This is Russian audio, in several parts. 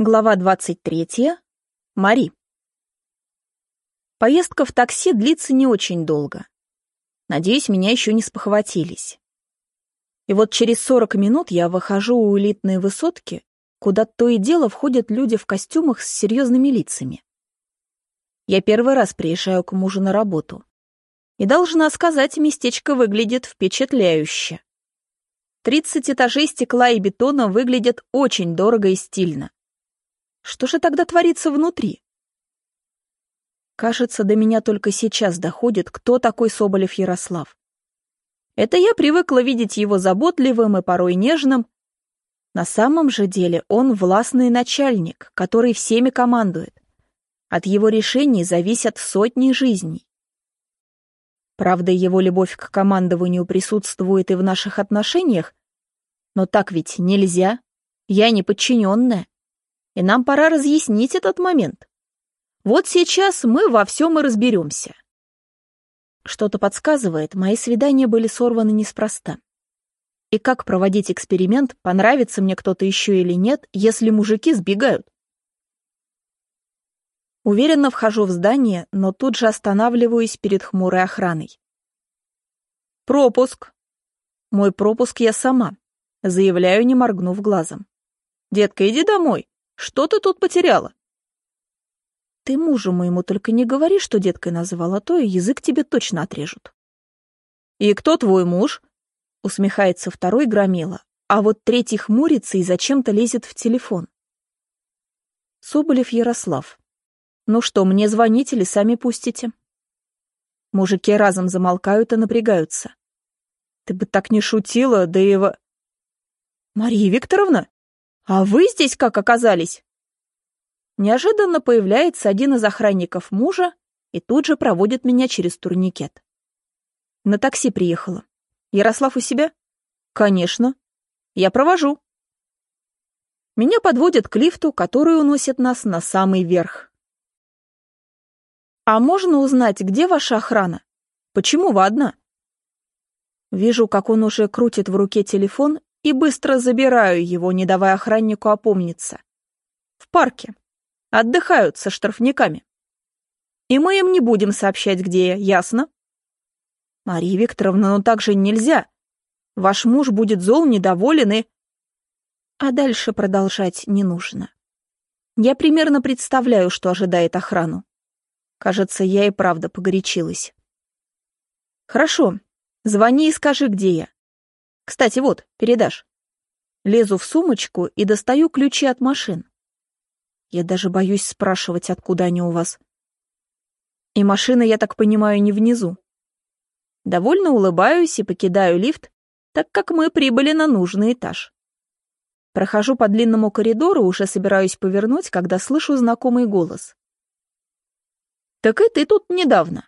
Глава 23. Мари. Поездка в такси длится не очень долго. Надеюсь, меня еще не спохватились. И вот через 40 минут я выхожу у элитной высотки, куда то и дело входят люди в костюмах с серьезными лицами. Я первый раз приезжаю к мужу на работу. И должна сказать, местечко выглядит впечатляюще. 30 этажей стекла и бетона выглядят очень дорого и стильно. Что же тогда творится внутри? Кажется, до меня только сейчас доходит, кто такой Соболев Ярослав. Это я привыкла видеть его заботливым и порой нежным. На самом же деле он властный начальник, который всеми командует. От его решений зависят сотни жизней. Правда, его любовь к командованию присутствует и в наших отношениях, но так ведь нельзя. Я не подчиненная и нам пора разъяснить этот момент. Вот сейчас мы во всем и разберемся. Что-то подсказывает, мои свидания были сорваны неспроста. И как проводить эксперимент, понравится мне кто-то еще или нет, если мужики сбегают? Уверенно вхожу в здание, но тут же останавливаюсь перед хмурой охраной. «Пропуск!» «Мой пропуск я сама», — заявляю, не моргнув глазом. «Детка, иди домой. Что ты тут потеряла?» «Ты мужу моему только не говори, что деткой называл, а то и язык тебе точно отрежут». «И кто твой муж?» — усмехается второй громила, а вот третий хмурится и зачем-то лезет в телефон. Соболев Ярослав. «Ну что, мне звонить или сами пустите?» Мужики разом замолкают и напрягаются. «Ты бы так не шутила, да и во...» «Мария Викторовна?» «А вы здесь как оказались?» Неожиданно появляется один из охранников мужа и тут же проводит меня через турникет. На такси приехала. Ярослав у себя? Конечно. Я провожу. Меня подводят к лифту, который уносит нас на самый верх. А можно узнать, где ваша охрана? Почему вы одна? Вижу, как он уже крутит в руке телефон и быстро забираю его, не давая охраннику опомниться. В парке. Отдыхают со штрафниками. И мы им не будем сообщать, где я, ясно? Мария Викторовна, ну так же нельзя. Ваш муж будет зол, недоволен и... А дальше продолжать не нужно. Я примерно представляю, что ожидает охрану. Кажется, я и правда погорячилась. Хорошо, звони и скажи, где я. Кстати, вот, передашь. Лезу в сумочку и достаю ключи от машин. Я даже боюсь спрашивать, откуда они у вас. И машина, я так понимаю, не внизу. Довольно улыбаюсь и покидаю лифт, так как мы прибыли на нужный этаж. Прохожу по длинному коридору, уже собираюсь повернуть, когда слышу знакомый голос. «Так и ты тут недавно».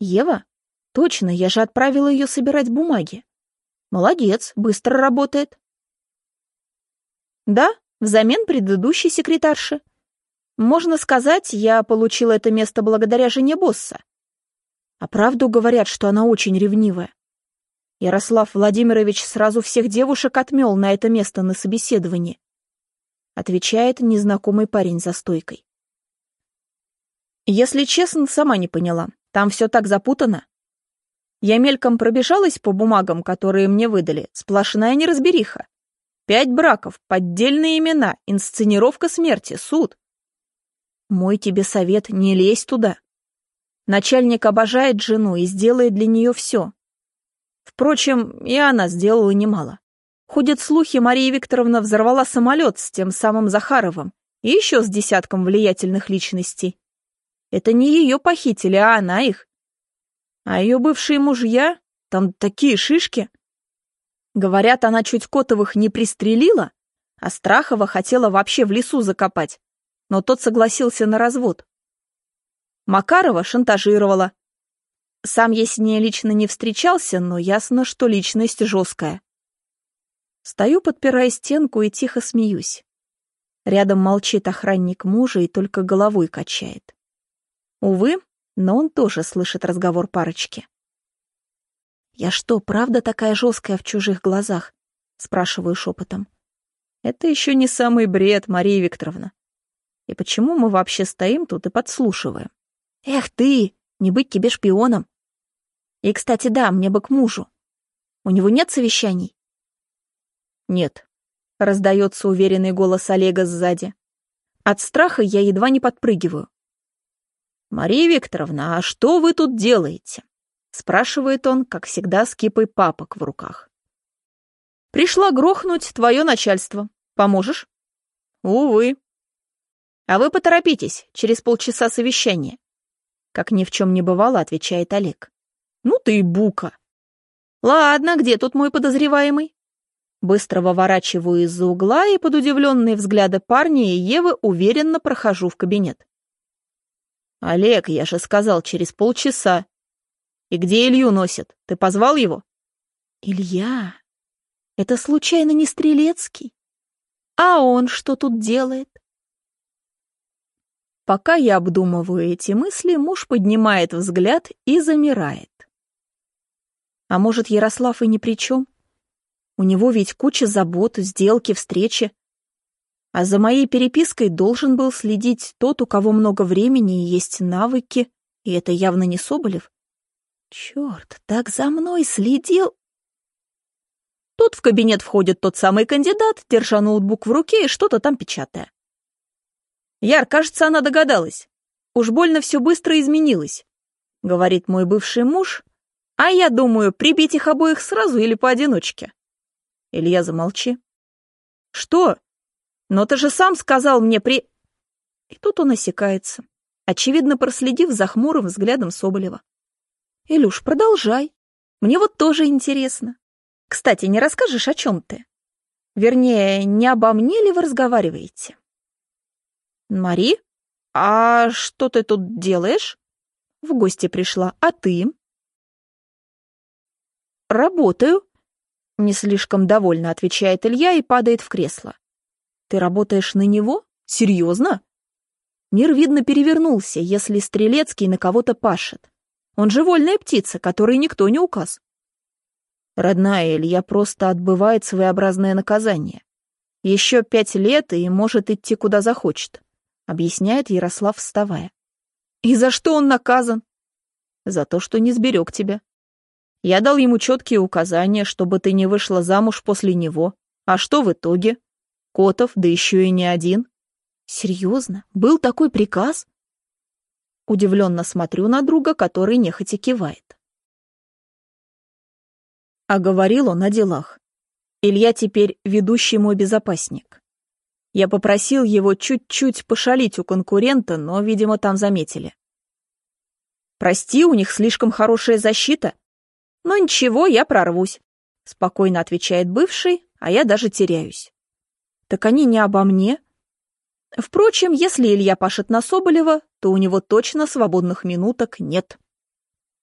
«Ева? Точно, я же отправила ее собирать бумаги. Молодец, быстро работает. Да, взамен предыдущей секретарши. Можно сказать, я получила это место благодаря жене босса. А правду говорят, что она очень ревнивая. Ярослав Владимирович сразу всех девушек отмел на это место на собеседовании. Отвечает незнакомый парень за стойкой. Если честно, сама не поняла. Там все так запутано. Я мельком пробежалась по бумагам, которые мне выдали. Сплошная неразбериха. Пять браков, поддельные имена, инсценировка смерти, суд. Мой тебе совет, не лезь туда. Начальник обожает жену и сделает для нее все. Впрочем, и она сделала немало. Ходят слухи, Мария Викторовна взорвала самолет с тем самым Захаровым и еще с десятком влиятельных личностей. Это не ее похитили, а она их. А ее бывшие мужья? Там такие шишки. Говорят, она чуть Котовых не пристрелила, а Страхова хотела вообще в лесу закопать, но тот согласился на развод. Макарова шантажировала. Сам я с ней лично не встречался, но ясно, что личность жесткая. Стою, подпирая стенку, и тихо смеюсь. Рядом молчит охранник мужа и только головой качает. Увы, но он тоже слышит разговор парочки. «Я что, правда такая жесткая в чужих глазах?» — спрашиваю шепотом. Это еще не самый бред, Мария Викторовна. И почему мы вообще стоим тут и подслушиваем? Эх ты, не быть тебе шпионом. И, кстати, да, мне бы к мужу. У него нет совещаний? Нет. Раздается уверенный голос Олега сзади. От страха я едва не подпрыгиваю. «Мария Викторовна, а что вы тут делаете?» Спрашивает он, как всегда, с кипой папок в руках. «Пришла грохнуть твое начальство. Поможешь?» «Увы». «А вы поторопитесь, через полчаса совещание». Как ни в чем не бывало, отвечает Олег. «Ну ты и бука». «Ладно, где тут мой подозреваемый?» Быстро выворачиваю из-за угла и под удивленные взгляды парня и Евы уверенно прохожу в кабинет. «Олег, я же сказал, через полчаса. И где Илью носит? Ты позвал его?» «Илья? Это случайно не Стрелецкий? А он что тут делает?» Пока я обдумываю эти мысли, муж поднимает взгляд и замирает. А может, Ярослав и ни при чем? У него ведь куча забот, сделки, встречи. А за моей перепиской должен был следить тот, у кого много времени и есть навыки, и это явно не Соболев. Черт, так за мной следил. Тут в кабинет входит тот самый кандидат, держа ноутбук в руке и что-то там печатая. Яр, кажется, она догадалась. Уж больно все быстро изменилось, говорит мой бывший муж, а я думаю, прибить их обоих сразу или поодиночке. Илья, замолчи. Что? Но ты же сам сказал мне при... И тут он осекается, очевидно проследив за хмурым взглядом Соболева. Илюш, продолжай. Мне вот тоже интересно. Кстати, не расскажешь, о чем ты? Вернее, не обо мне ли вы разговариваете? Мари? А что ты тут делаешь? В гости пришла, а ты? Работаю, не слишком довольно отвечает Илья и падает в кресло. Ты работаешь на него? Серьезно? Мир, видно, перевернулся, если Стрелецкий на кого-то пашет. Он же вольная птица, которой никто не указ. Родная Илья просто отбывает своеобразное наказание. Еще пять лет и может идти куда захочет, объясняет Ярослав, вставая. И за что он наказан? За то, что не сберег тебя. Я дал ему четкие указания, чтобы ты не вышла замуж после него. А что в итоге? Котов, да еще и не один. Серьезно? Был такой приказ? Удивленно смотрю на друга, который нехотя кивает. А говорил он о делах. Илья теперь ведущий мой безопасник. Я попросил его чуть-чуть пошалить у конкурента, но, видимо, там заметили. Прости, у них слишком хорошая защита, но ничего, я прорвусь, спокойно отвечает бывший, а я даже теряюсь. Так они не обо мне. Впрочем, если Илья пашет на Соболева, то у него точно свободных минуток нет.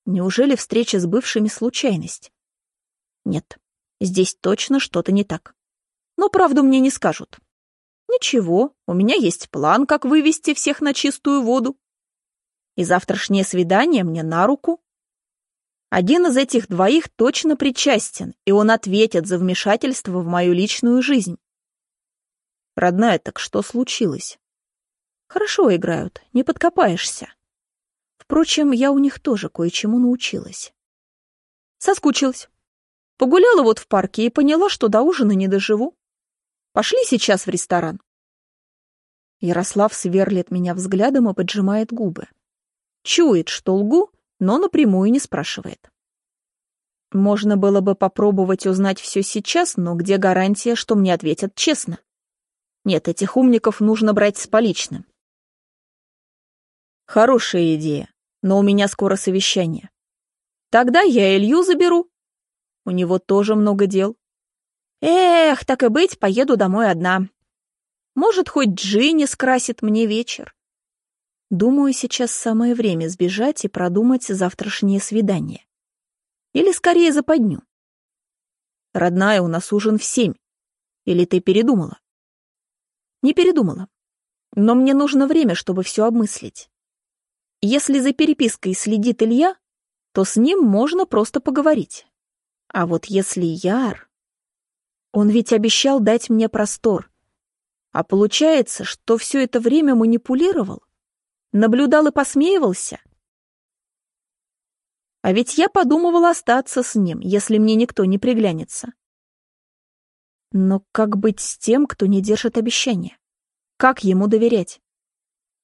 Неужели встреча с бывшими случайность? Нет, здесь точно что-то не так. Но правду мне не скажут. Ничего, у меня есть план, как вывести всех на чистую воду. И завтрашнее свидание мне на руку. Один из этих двоих точно причастен, и он ответит за вмешательство в мою личную жизнь. Родная, так что случилось? Хорошо играют, не подкопаешься. Впрочем, я у них тоже кое-чему научилась. Соскучилась. Погуляла вот в парке и поняла, что до ужина не доживу. Пошли сейчас в ресторан. Ярослав сверлит меня взглядом и поджимает губы. Чует, что лгу, но напрямую не спрашивает. Можно было бы попробовать узнать все сейчас, но где гарантия, что мне ответят честно? Нет, этих умников нужно брать с поличным. Хорошая идея, но у меня скоро совещание. Тогда я Илью заберу. У него тоже много дел. Эх, так и быть, поеду домой одна. Может, хоть Джинни скрасит мне вечер. Думаю, сейчас самое время сбежать и продумать завтрашнее свидание. Или скорее западню. Родная, у нас ужин в семь. Или ты передумала? Не передумала. Но мне нужно время, чтобы все обмыслить. Если за перепиской следит Илья, то с ним можно просто поговорить. А вот если Яр... Он ведь обещал дать мне простор, А получается, что все это время манипулировал? Наблюдал и посмеивался? А ведь я подумывал остаться с ним, если мне никто не приглянется. Но как быть с тем, кто не держит обещания? Как ему доверять?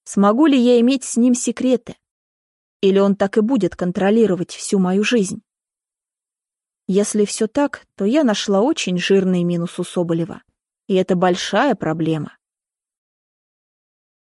Смогу ли я иметь с ним секреты? Или он так и будет контролировать всю мою жизнь? Если все так, то я нашла очень жирный минус у Соболева. И это большая проблема.